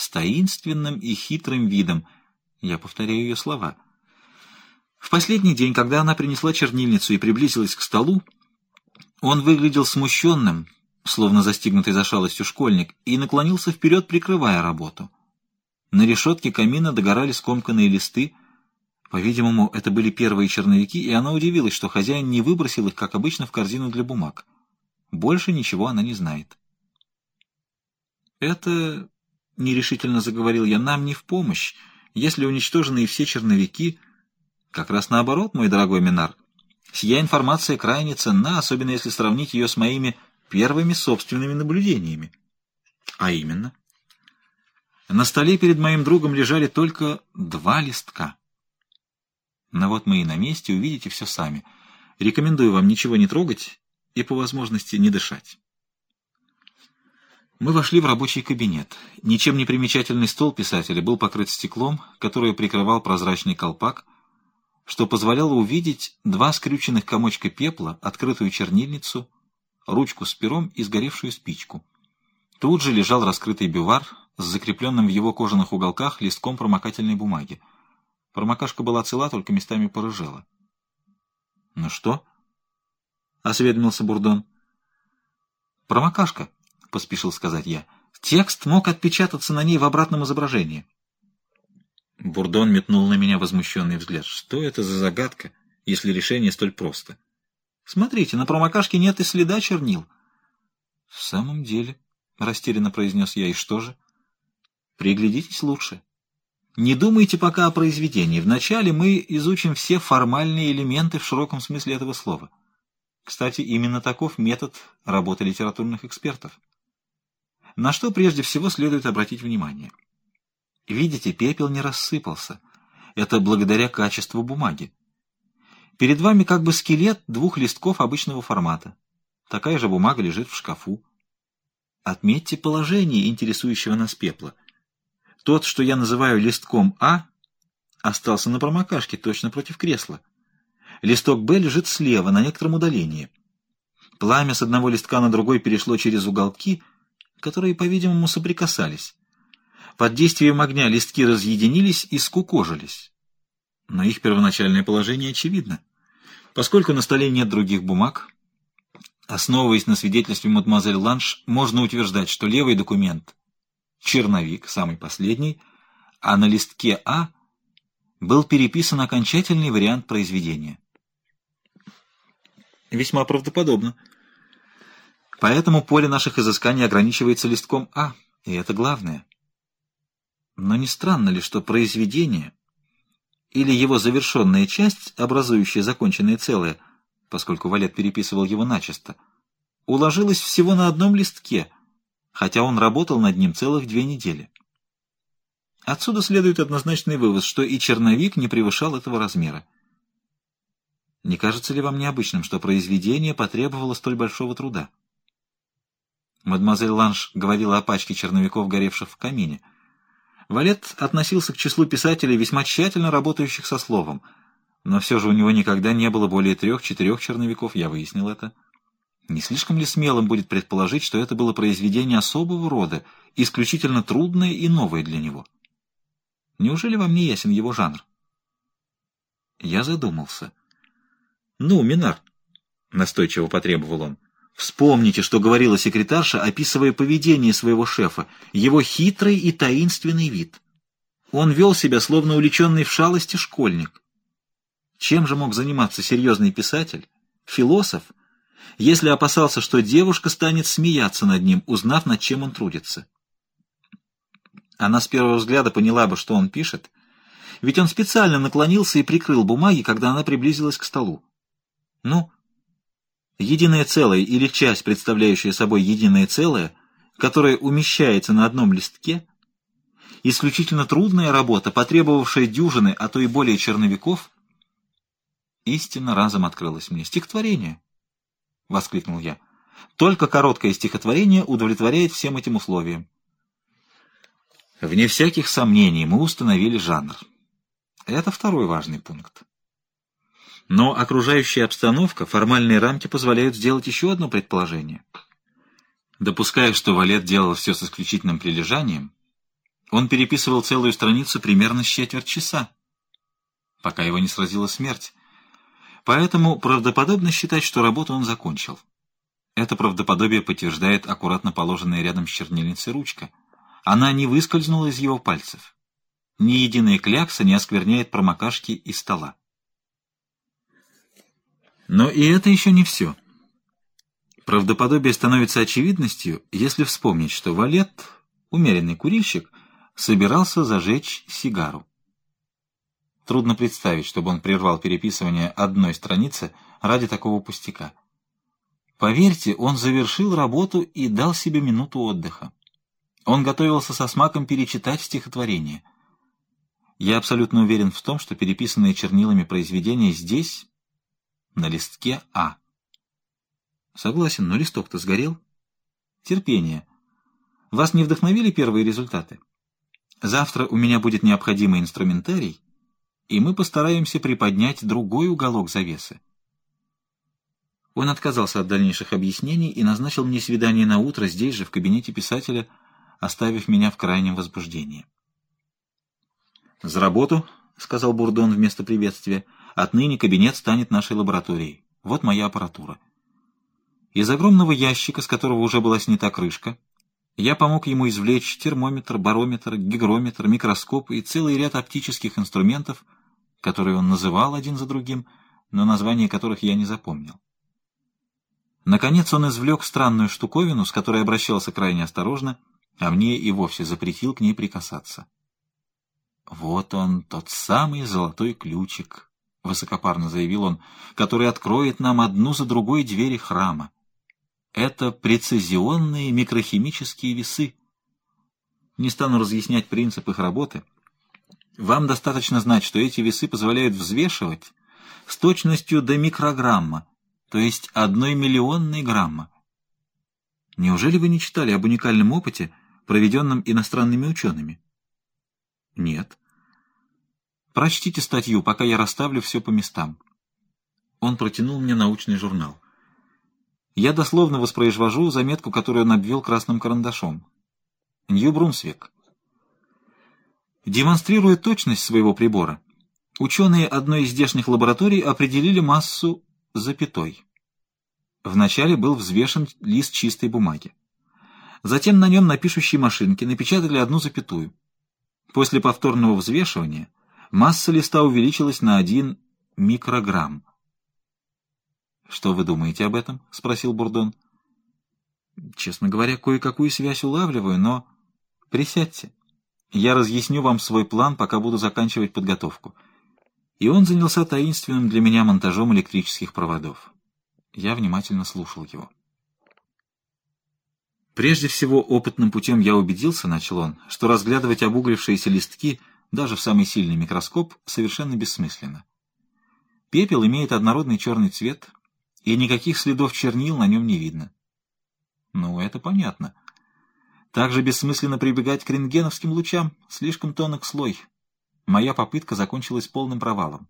с таинственным и хитрым видом. Я повторяю ее слова. В последний день, когда она принесла чернильницу и приблизилась к столу, он выглядел смущенным, словно застигнутый за шалостью школьник, и наклонился вперед, прикрывая работу. На решетке камина догорали скомканные листы. По-видимому, это были первые черновики, и она удивилась, что хозяин не выбросил их, как обычно, в корзину для бумаг. Больше ничего она не знает. «Это, — нерешительно заговорил я, — нам не в помощь, если уничтожены все черновики. Как раз наоборот, мой дорогой Минар. Сия информация крайне ценна, особенно если сравнить ее с моими первыми собственными наблюдениями. А именно, на столе перед моим другом лежали только два листка. Но вот мы и на месте, увидите все сами. Рекомендую вам ничего не трогать и, по возможности, не дышать. Мы вошли в рабочий кабинет. Ничем не примечательный стол писателя был покрыт стеклом, которое прикрывал прозрачный колпак, что позволяло увидеть два скрюченных комочка пепла, открытую чернильницу, ручку с пером и сгоревшую спичку. Тут же лежал раскрытый бювар с закрепленным в его кожаных уголках листком промокательной бумаги. Промокашка была цела, только местами порыжела. — Ну что? — осведомился Бурдон. — Промокашка, — поспешил сказать я. — Текст мог отпечататься на ней в обратном изображении. Бурдон метнул на меня возмущенный взгляд. Что это за загадка, если решение столь просто? — Смотрите, на промокашке нет и следа чернил. — В самом деле, — растерянно произнес я, — и что же? — Приглядитесь лучше. Не думайте пока о произведении. Вначале мы изучим все формальные элементы в широком смысле этого слова. Кстати, именно таков метод работы литературных экспертов. На что прежде всего следует обратить внимание? Видите, пепел не рассыпался. Это благодаря качеству бумаги. Перед вами как бы скелет двух листков обычного формата. Такая же бумага лежит в шкафу. Отметьте положение интересующего нас пепла. Тот, что я называю листком А, остался на промокашке, точно против кресла. Листок Б лежит слева, на некотором удалении. Пламя с одного листка на другой перешло через уголки, которые, по-видимому, соприкасались. Под действием огня листки разъединились и скукожились. Но их первоначальное положение очевидно. Поскольку на столе нет других бумаг, основываясь на свидетельстве мадемуазель Ланш, можно утверждать, что левый документ — черновик, самый последний, а на листке А был переписан окончательный вариант произведения. Весьма правдоподобно. Поэтому поле наших изысканий ограничивается листком А, и это главное. Но не странно ли, что произведение или его завершенная часть, образующая законченное целое, поскольку Валет переписывал его начисто, уложилась всего на одном листке, хотя он работал над ним целых две недели. Отсюда следует однозначный вывод, что и черновик не превышал этого размера. Не кажется ли вам необычным, что произведение потребовало столь большого труда? Мадемуазель Ланш говорила о пачке черновиков, горевших в камине. Валет относился к числу писателей, весьма тщательно работающих со словом, но все же у него никогда не было более трех-четырех черновиков, я выяснил это. Не слишком ли смелым будет предположить, что это было произведение особого рода, исключительно трудное и новое для него? Неужели вам не ясен его жанр? Я задумался. «Ну, Минар», — настойчиво потребовал он, — Вспомните, что говорила секретарша, описывая поведение своего шефа, его хитрый и таинственный вид. Он вел себя, словно увлеченный в шалости школьник. Чем же мог заниматься серьезный писатель, философ, если опасался, что девушка станет смеяться над ним, узнав, над чем он трудится? Она с первого взгляда поняла бы, что он пишет, ведь он специально наклонился и прикрыл бумаги, когда она приблизилась к столу. Ну, Единое целое или часть, представляющая собой единое целое, которое умещается на одном листке, исключительно трудная работа, потребовавшая дюжины, а то и более черновиков, истина разом открылась мне. «Стихотворение!» — воскликнул я. «Только короткое стихотворение удовлетворяет всем этим условиям». Вне всяких сомнений мы установили жанр. Это второй важный пункт. Но окружающая обстановка, формальные рамки позволяют сделать еще одно предположение. Допуская, что Валет делал все с исключительным прилежанием, Он переписывал целую страницу примерно с четверть часа, пока его не сразила смерть. Поэтому правдоподобно считать, что работу он закончил. Это правдоподобие подтверждает аккуратно положенная рядом с чернильницей ручка. Она не выскользнула из его пальцев. Ни единая клякса не оскверняет промокашки и стола. Но и это еще не все. Правдоподобие становится очевидностью, если вспомнить, что Валет, умеренный курильщик, собирался зажечь сигару. Трудно представить, чтобы он прервал переписывание одной страницы ради такого пустяка. Поверьте, он завершил работу и дал себе минуту отдыха. Он готовился со смаком перечитать стихотворение. Я абсолютно уверен в том, что переписанные чернилами произведения здесь, на листке А. Согласен, но листок-то сгорел. Терпение. Вас не вдохновили первые результаты? Завтра у меня будет необходимый инструментарий, и мы постараемся приподнять другой уголок завесы. Он отказался от дальнейших объяснений и назначил мне свидание на утро здесь же, в кабинете писателя, оставив меня в крайнем возбуждении. «За работу», — сказал Бурдон вместо приветствия, — «отныне кабинет станет нашей лабораторией. Вот моя аппаратура». Из огромного ящика, с которого уже была снята крышка, я помог ему извлечь термометр, барометр, гигрометр, микроскоп и целый ряд оптических инструментов, которые он называл один за другим, но названия которых я не запомнил. Наконец он извлек странную штуковину, с которой обращался крайне осторожно, а мне и вовсе запретил к ней прикасаться. «Вот он, тот самый золотой ключик», — высокопарно заявил он, — «который откроет нам одну за другой двери храма. Это прецизионные микрохимические весы. Не стану разъяснять принцип их работы. Вам достаточно знать, что эти весы позволяют взвешивать с точностью до микрограмма, то есть одной миллионной грамма. Неужели вы не читали об уникальном опыте, проведенном иностранными учеными? Нет. Прочтите статью, пока я расставлю все по местам. Он протянул мне научный журнал. Я дословно воспроизвожу заметку, которую он обвел красным карандашом. Нью-Брунсвик. Демонстрируя точность своего прибора, ученые одной из здешних лабораторий определили массу запятой. Вначале был взвешен лист чистой бумаги. Затем на нем на пишущей машинке напечатали одну запятую. После повторного взвешивания масса листа увеличилась на один микрограмм. «Что вы думаете об этом?» — спросил Бурдон. «Честно говоря, кое-какую связь улавливаю, но...» «Присядьте. Я разъясню вам свой план, пока буду заканчивать подготовку» и он занялся таинственным для меня монтажом электрических проводов. Я внимательно слушал его. Прежде всего, опытным путем я убедился, начал он, что разглядывать обуглившиеся листки даже в самый сильный микроскоп совершенно бессмысленно. Пепел имеет однородный черный цвет, и никаких следов чернил на нем не видно. Ну, это понятно. Также бессмысленно прибегать к рентгеновским лучам, слишком тонок слой, Моя попытка закончилась полным провалом.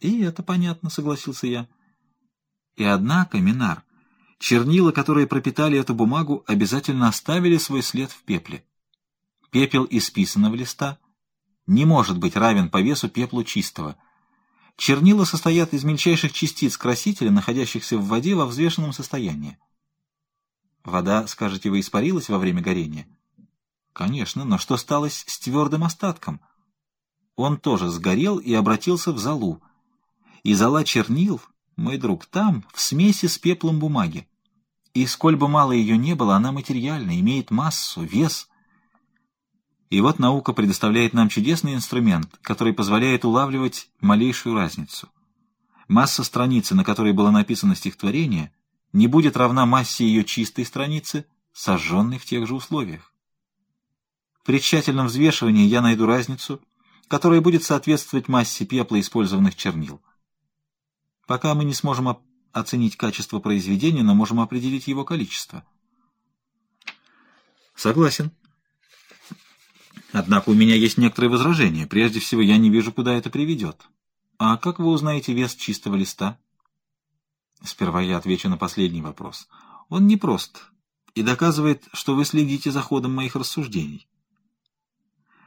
«И это понятно», — согласился я. «И однако, Минар, чернила, которые пропитали эту бумагу, обязательно оставили свой след в пепле. Пепел исписанного листа не может быть равен по весу пеплу чистого. Чернила состоят из мельчайших частиц красителя, находящихся в воде во взвешенном состоянии. Вода, скажете вы, испарилась во время горения? Конечно, но что стало с твердым остатком — он тоже сгорел и обратился в золу. И зола чернил, мой друг, там, в смеси с пеплом бумаги. И сколь бы мало ее не было, она материальна, имеет массу, вес. И вот наука предоставляет нам чудесный инструмент, который позволяет улавливать малейшую разницу. Масса страницы, на которой было написано стихотворение, не будет равна массе ее чистой страницы, сожженной в тех же условиях. При тщательном взвешивании я найду разницу — которая будет соответствовать массе пепла использованных чернил. Пока мы не сможем оценить качество произведения, но можем определить его количество. Согласен. Однако у меня есть некоторые возражения. Прежде всего, я не вижу, куда это приведет. А как вы узнаете вес чистого листа? Сперва я отвечу на последний вопрос. Он непрост и доказывает, что вы следите за ходом моих рассуждений.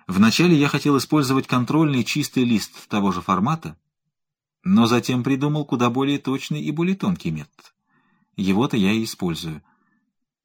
Вначале я хотел использовать контрольный чистый лист того же формата, но затем придумал куда более точный и более тонкий метод. Его-то я и использую —